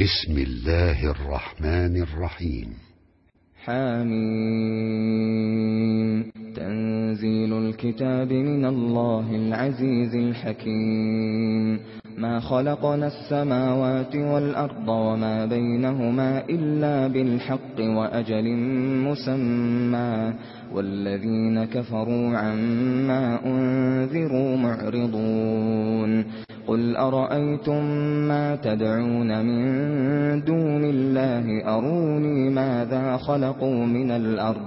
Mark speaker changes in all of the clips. Speaker 1: بسم الله الرحمن الرحيم
Speaker 2: حامين تنزيل الكتاب من الله العزيز الحكيم ما خلقنا السماوات والأرض وما بينهما إلا بالحق وأجل مسمى والذين كفروا عما أنذروا معرضون قل أرأيتم ما تدعون من دون الله أروني ماذا خلقوا من الأرض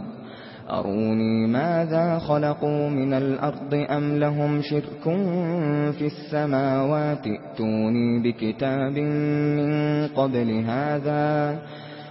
Speaker 2: أروني ماذا خلقوا من الأرض أم لهم شرك في السماوات ائتوني بكتاب من قبل هذا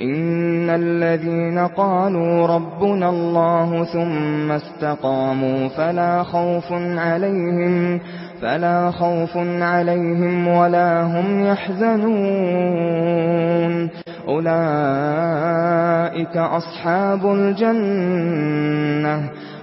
Speaker 2: إن الذين قالوا ربنا الله ثم استقاموا فلا خوف عليهم فلا خوف عليهم ولا هم يحزنون أولئك أصحاب الجنة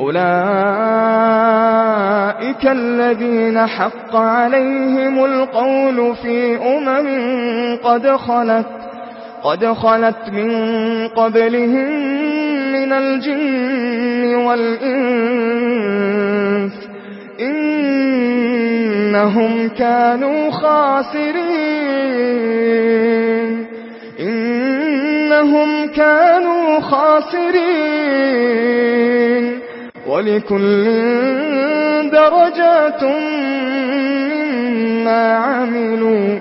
Speaker 2: أولئك الذين حق عليهم القول في أمم قد خلت قد خلت من قبلهم من الجن والإنس إنهم كانوا خاسرين إنهم كانوا خاسرين ولكل درجات مما عملوا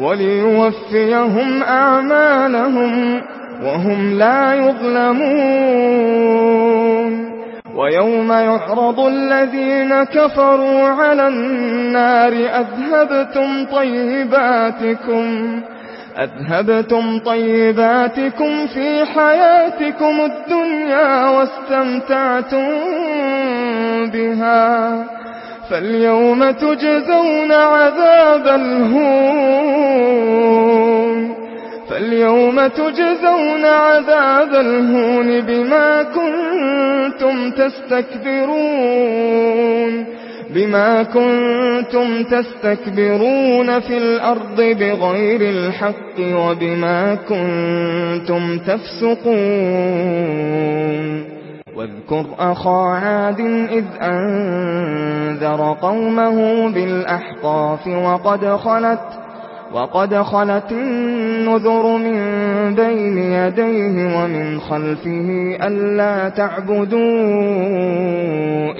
Speaker 2: وليوفيهم أعمالهم وهم لا يظلمون ويوم يعرض الذين كفروا على النار أذهبتم طيباتكم أذهبتم طيباتكم في حياتكم الدنيا واستمتعتم بها فاليوم تجزون عذاب الهون فاليوم تجزون عذاب الهون بما كنتم تستكبرون بما كنتم تستكبرون في الأرض بغير الحق وبما كنتم تفسقون واذكر أخا عاد إذ أنذر قومه بالأحقاف وقد خلت وَقَدْ خَلَتِ النُّذُرُ مِن بَيْنِ يَدَيْهِ وَمِنْ خَلْفِهِ أَلَّا تَعْبُدُوا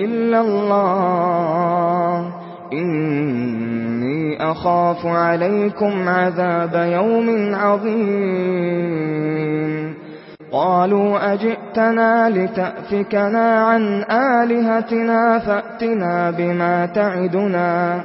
Speaker 2: إِلَّا اللَّهَ إِنِّي أَخَافُ عَلَيْكُمْ عَذَابَ يَوْمٍ عَظِيمٍ قَالُوا أَجِئْتَنَا لِتَأْفِكَنَا عَن آلِهَتِنَا فَأْتِنَا بِمَا تَعِدُنَا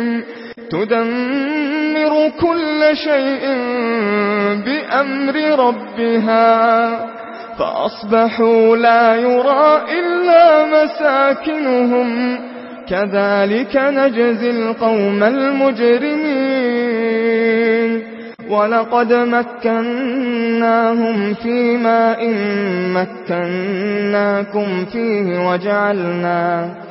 Speaker 2: تدمر كل شيء بأمر ربها فأصبحوا لا يرى إلا مساكنهم كذلك نجزي القوم المجرمين ولقد مكناهم فيما إن مكناكم فيه وجعلناه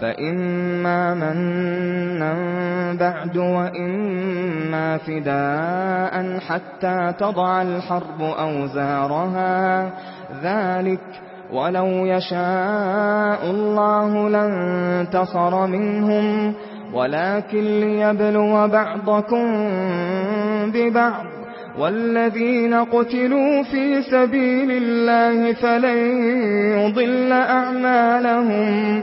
Speaker 2: فَإِمَّا مَنًّا بَعْدُ وَإِمَّا فِدَاءً حَتَّى تَضَعَ الْحَرْبُ أَوْزَارَهَا ذَلِكَ وَلَوْ يَشَاءُ اللَّهُ لَانتَصَرَ مِنْهُمْ وَلَكِن لِّيَبْلُوَ بَعْضَكُم بِبَعْضٍ وَالَّذِينَ قُتِلُوا فِي سَبِيلِ اللَّهِ فَلَن يُضِلَّ أَعْمَالَهُمْ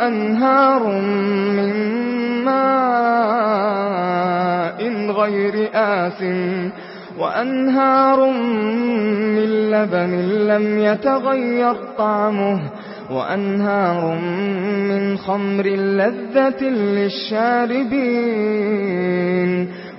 Speaker 2: وأنهار من ماء غير آس وأنهار من لبن لم يتغير طعمه وأنهار من خمر لذة للشاربين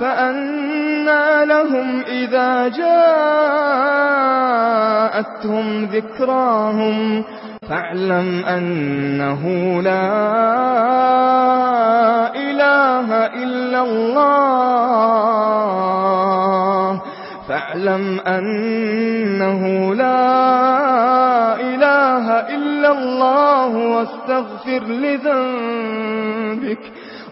Speaker 2: فأنا لهم إذا جاءتهم ذكراهم فاعلم أنه لا إله إلا الله فاعلم أنه لا إله إلا الله واستغفر لذنبك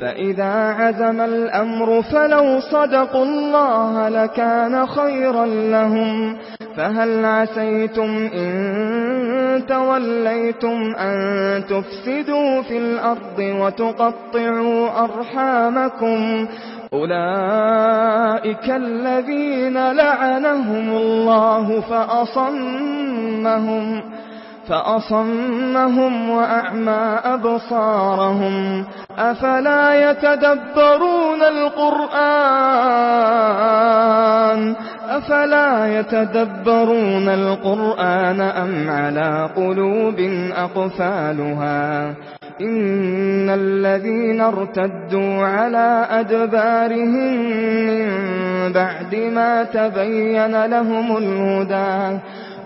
Speaker 2: فَإِذَا عَزَمَ الْأَمْرُ فَلَوْ صَدَقُوا اللَّهَ لَكَانَ خَيْرًا لَّهُمْ فَهَلْ عَسَيْتُمْ إِن تَوَلَّيْتُمْ أَن تُفْسِدُوا فِي الْأَرْضِ وَتُقَطِّعُوا أَرْحَامَكُمْ أُولَئِكَ الَّذِينَ لَعَنَهُمُ اللَّهُ فَأَصَمَّهُمْ فأصمهم وأعمى أبصارهم أفلا يتدبرون القرآن أفلا يتدبرون القرآن أم على قلوب أقفالها إن الذين ارتدوا على أدبارهم من بعد ما تبين لهم الهدى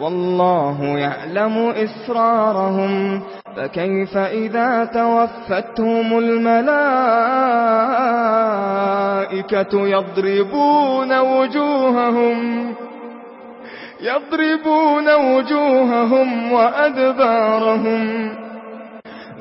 Speaker 2: والله يعلم إسرارهم فكيف إذا توفتهم الملائكة يضربون وجوههم يضربون وجوههم وأدبارهم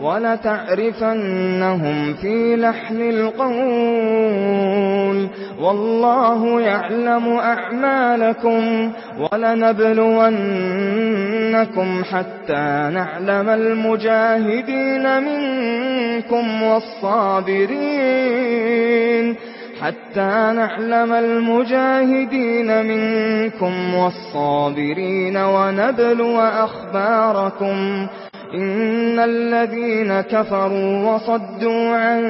Speaker 2: وَلَتَعْرِفَنَّهُمْ فِي لَحْنِ الْقَوْلِ وَاللَّهُ يَعْلَمُ أَعْمَالَكُمْ وَلَنَبْلُوَنَّكُمْ حَتَّى نَعْلَمَ الْمُجَاهِدِينَ مِنكُمْ وَالصَّابِرِينَ حتى نعلم المجاهدين منكم والصابرين ونبلو أخباركم إن الذين كفروا وصدوا عن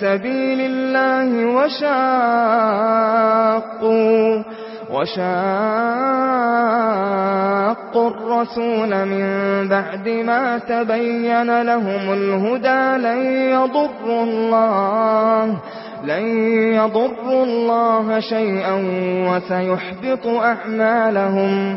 Speaker 2: سبيل الله وشاقوا وشاقوا الرسول من بعد ما تبين لهم الهدى لن يضروا الله لن يَضُرَّ الله شيئا وسيحبط أعمالهم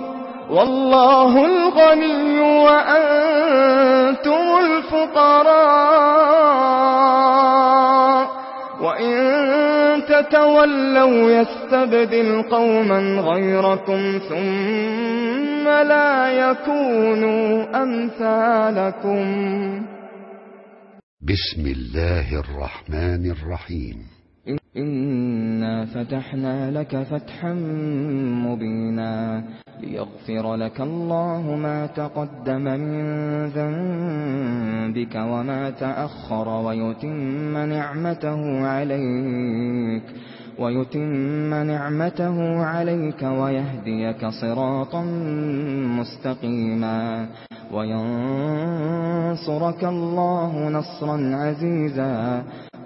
Speaker 2: والله الغني وأنتم الفقراء وإن تتولوا يستبدل قوما غيركم ثم لا يكونوا أمثالكم
Speaker 1: بسم الله الرحمن الرحيم
Speaker 2: فَتَحْنَا لَكَ فَتْحًا مُبِينًا لِيَغْفِرَ لَكَ اللَّهُ مَا تَقَدَّمَ مِنْ ذَنْبِكَ وَمَا تَأَخَّرَ وَيُتِمَّ نِعْمَتَهُ عَلَيْكَ وَيُتِمَّ نِعْمَتَهُ عَلَيْكَ وَيَهْدِيَكَ صِرَاطًا مُسْتَقِيمًا وَيَنْصُرَكَ اللَّهُ نَصْرًا عَزِيزًا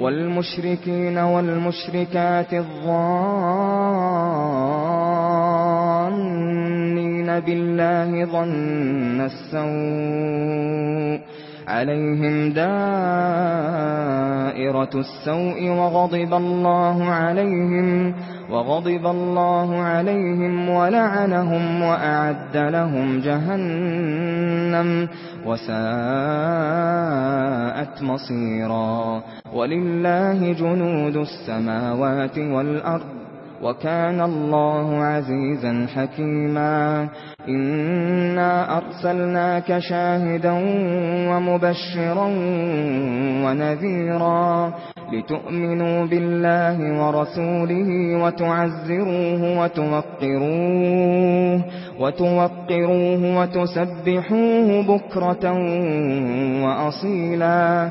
Speaker 2: والمشركين والمشركات الظانين بالله ظن السوء عليهم دائرة السوء وغضب الله عليهم وغضب الله عليهم ولعنهم وأعد لهم جهنم وساءت مصيرا ولله جنود السماوات والأرض وَكَانَ اللَّهُ عَزِيزًا حَكِيمًا إِنَّا أَرْسَلْنَاكَ شَاهِدًا وَمُبَشِّرًا وَنَذِيرًا لِتُؤْمِنُوا بِاللَّهِ وَرَسُولِهِ وَتُعَزِّرُوهُ وَتُوَقِّرُوهُ وَتُوَقِّرُوهُ وَتُسَبِّحُوهُ بُكْرَةً وَأَصِيلًا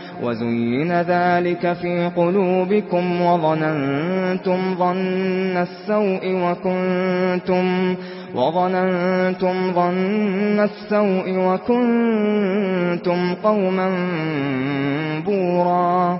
Speaker 2: وَزُيِّنَ ذَلِكَ فِي قُلُوبِكُمْ وَظَنَنْتُمْ ظَنَّ السَّوْءِ وَكُنْتُمْ وَظَنَنْتُمْ ظَنَّ السَّوْءِ وَكُنْتُمْ قَوْمًا بُورًا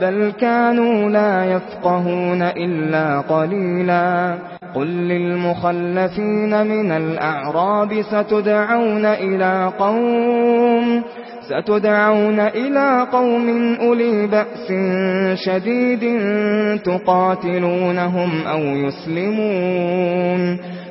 Speaker 2: بل كانوا لا يفقهون إلا قليلا قل للمخلفين من الأعراب ستدعون إلى قوم ستدعون إلى قوم أولي بأس شديد تقاتلونهم أو يسلمون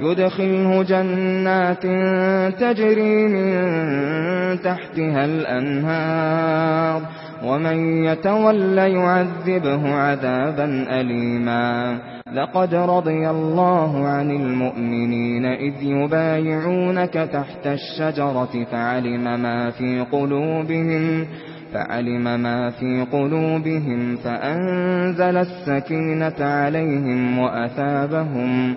Speaker 2: يدخله جنات تجري من تحتها الأنهار ومن يتولى يعذبه عذابا أليما لقد رضي الله عن المؤمنين إذ يبايعونك تحت الشجرة فعلم ما في قلوبهم فعلم ما في قلوبهم فأنزل السكينة عليهم وأثابهم وأثابهم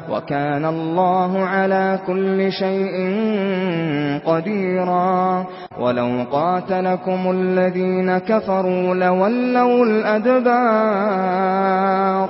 Speaker 2: وَكَانَ اللَّهُ عَلَى كُلِّ شَيْءٍ قَدِيرًا وَلَوْ قَاتَلَكُمُ الَّذِينَ كَفَرُوا لَوَلَّوُا الْأَدْبَارَ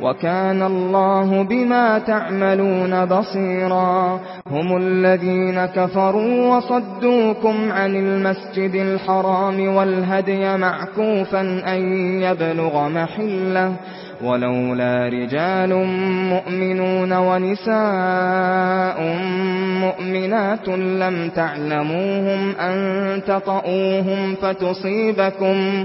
Speaker 2: وَكَانَ اللَّهُ بِمَا تَعْمَلُونَ بَصِيرًا هُمُ الَّذِينَ كَفَرُوا وَصَدُّوكُمْ عَنِ الْمَسْجِدِ الْحَرَامِ وَالْهَدْيَ مَعْكُوفًا أَن يَبْلُغَ مَحِلَّهُ ولولا رجال مؤمنون ونساء مؤمنات لم تعلموهم أن تطؤوهم فتصيبكم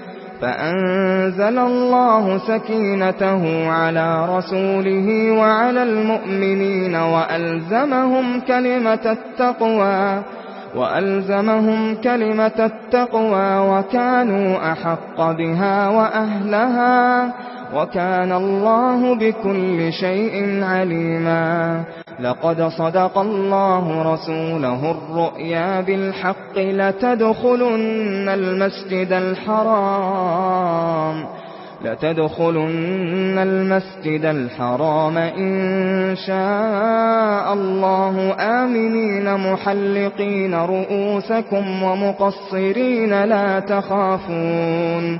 Speaker 2: فأنزل الله سكينته على رسوله وعلى المؤمنين وألزمهم كلمة التقوى وألزمهم كلمة التقوى وكانوا أحق بها وأهلها وَكَانَ اللَّهُ بِكُلِّ شَيْءٍ عَلِيمًا لَقَدْ صَدَقَ اللَّهُ رَسُولَهُ الرُّؤْيَا بِالْحَقِّ لَتَدْخُلُنَّ الْمَسْجِدَ الْحَرَامَ تدخلن الْمَسْجِدَ الْحَرَامَ إِن شَاءَ اللَّهُ آمِنِينَ مُحَلِّقِينَ رُؤُوسَكُمْ وَمُقَصِّرِينَ لَا تَخَافُونَ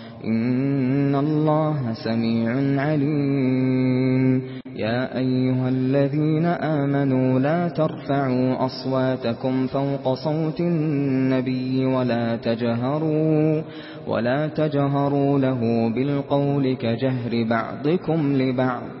Speaker 2: إن الله سميع عليم يا أيها الذين آمنوا لا ترفعوا أصواتكم فوق صوت النبي ولا تجهروا ولا تجهروا له بالقول كجهر بعضكم لبعض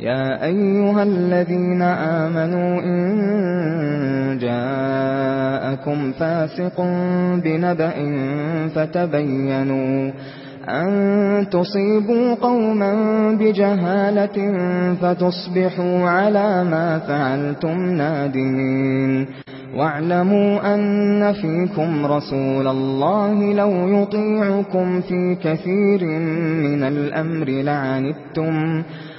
Speaker 2: يا ايها الذين امنوا ان جاءكم فاسق بنبأ فتبينوا ان تصيبوا قوما بجهاله فتصبحوا على ما فعلتم نادمين واعلموا ان فيكم رسول الله لو يطيعكم في كثير من الامر لعنتم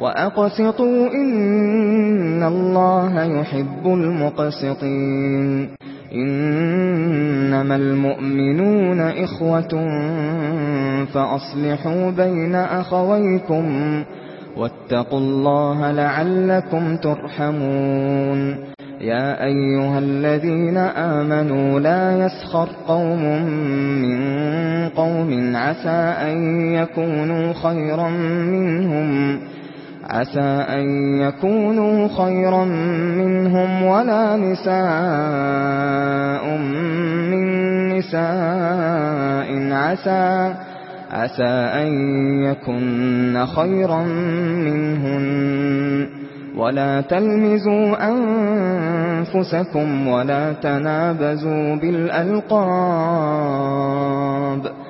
Speaker 2: وَأَقْسِطُوا إِنَّ اللَّهَ يُحِبُّ الْمُقْسِطِينَ إِنَّمَا الْمُؤْمِنُونَ إِخْوَةٌ فَأَصْلِحُوا بَيْنَ أَخَوَيْكُمْ وَاتَّقُوا اللَّهَ لَعَلَّكُمْ تُرْحَمُونَ يَا أَيُّهَا الَّذِينَ آمَنُوا لَا يَسْخَرْ قَوْمٌ مِّن قَوْمٍ عَسَى أَن يَكُونُوا خَيْرًا مِّنْهُمْ عسى أن يكونوا خيرا منهم ولا نساء من نساء عسى عسى أن يكون خيرا منهم ولا تلمزوا أنفسكم ولا تنابزوا بالألقاب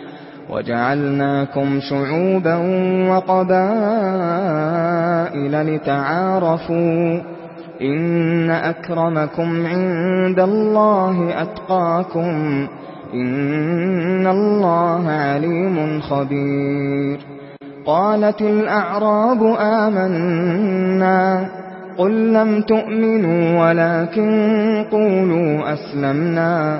Speaker 2: وَجَعَلْنَاكُمْ شُعُوبًا وَقَبَائِلَ لِتَعَارَفُوا إِنَّ أَكْرَمَكُمْ عِندَ اللَّهِ أَتْقَاكُمْ إِنَّ اللَّهَ عَلِيمٌ خَبِيرٌ قَالَتِ الْأَعْرَابُ آمَنَّا قُل لَّمْ تُؤْمِنُوا وَلَكِن قُولُوا أَسْلَمْنَا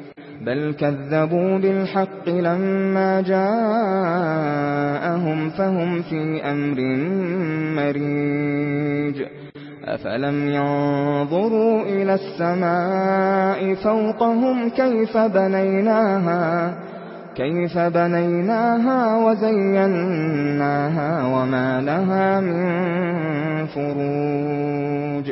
Speaker 2: بل كذبوا بالحق لما جاءهم فهم في أمر مريج أفلم ينظروا إلى السماء فوقهم كيف بنيناها كيف بنيناها وزيناها وما لها من فروج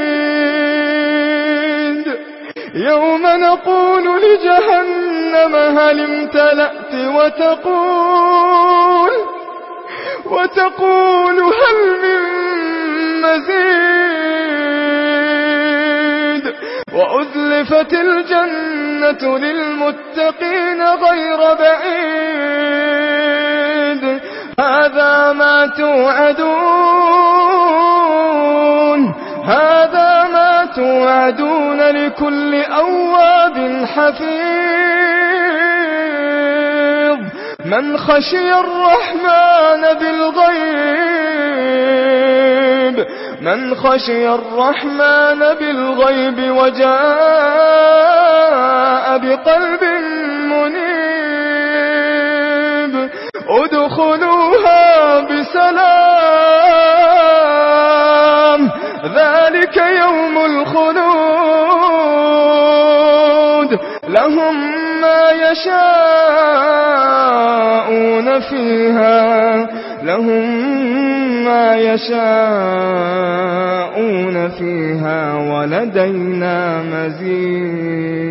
Speaker 2: يوم نقول لجهنم هل امتلأت وتقول وتقول هل من مزيد وأذلفت الجنة للمتقين غير بعيد هذا ما توعدون هذا توعدون لكل أواب حفيظ من خشي الرحمن بالغيب من خشي الرحمن بالغيب وجاء بقلب منيب ادخلوها بسلام ذلك يوم الخلود لهم ما يشاءون فيها لهم ما يشاءون فيها ولدينا مزيد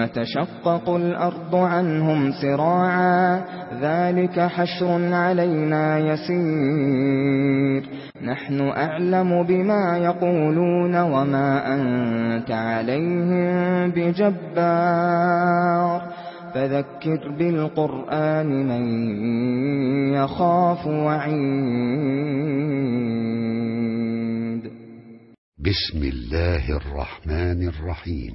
Speaker 2: يَوْمَ تَشَقَّقُ الْأَرْضُ عَنْهُمْ سِرَاعًا ذَلِكَ حَشْرٌ عَلَيْنَا يَسِيرٌ نَحْنُ أَعْلَمُ بِمَا يَقُولُونَ وَمَا أَنْتَ عَلَيْهِمْ بِجَبَّارٍ فَذَكِّرْ بِالْقُرْآنِ مَن يَخَافُ وَعِيدٍ
Speaker 1: بسم الله الرحمن الرحيم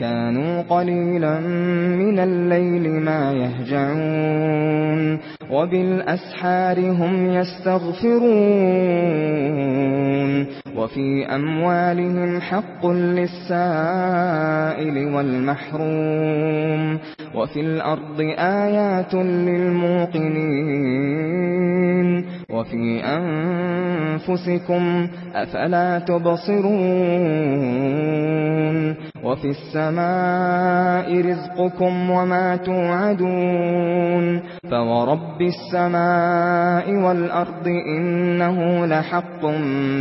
Speaker 2: كانوا قليلا من الليل ما يهجعون وبالأسحار هم يستغفرون وفي أموالهم حق للسائل والمحروم وفي الأرض آيات للموقنين وفي أنفسكم أفلا تبصرون وفي السماء رزقكم وما توعدون فورب السماء والأرض إنه لحق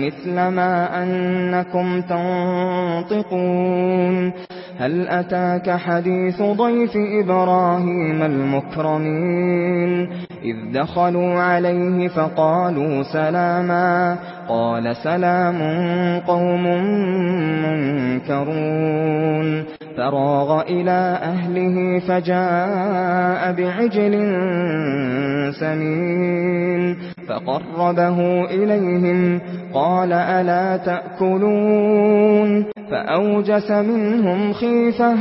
Speaker 2: مثل ما كما أنكم تنطقون هل أتاك حديث ضيف إبراهيم المكرمين إذ دخلوا عليه فقالوا سلاما قال سلام قوم منكرون فراغ إلى أهله فجاء بعجل سمين فقربه إليهم قال ألا تأكلون فأوجس منهم خيفة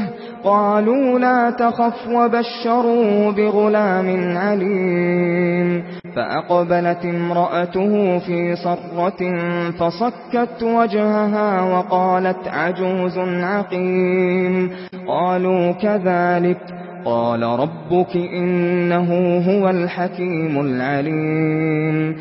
Speaker 2: قالوا لا تخف وبشروا بغلام عليم فأقبلت امرأته في صرة فصكت وجهها وقالت عجوز عقيم قالوا كذلك قال ربك إنه هو الحكيم العليم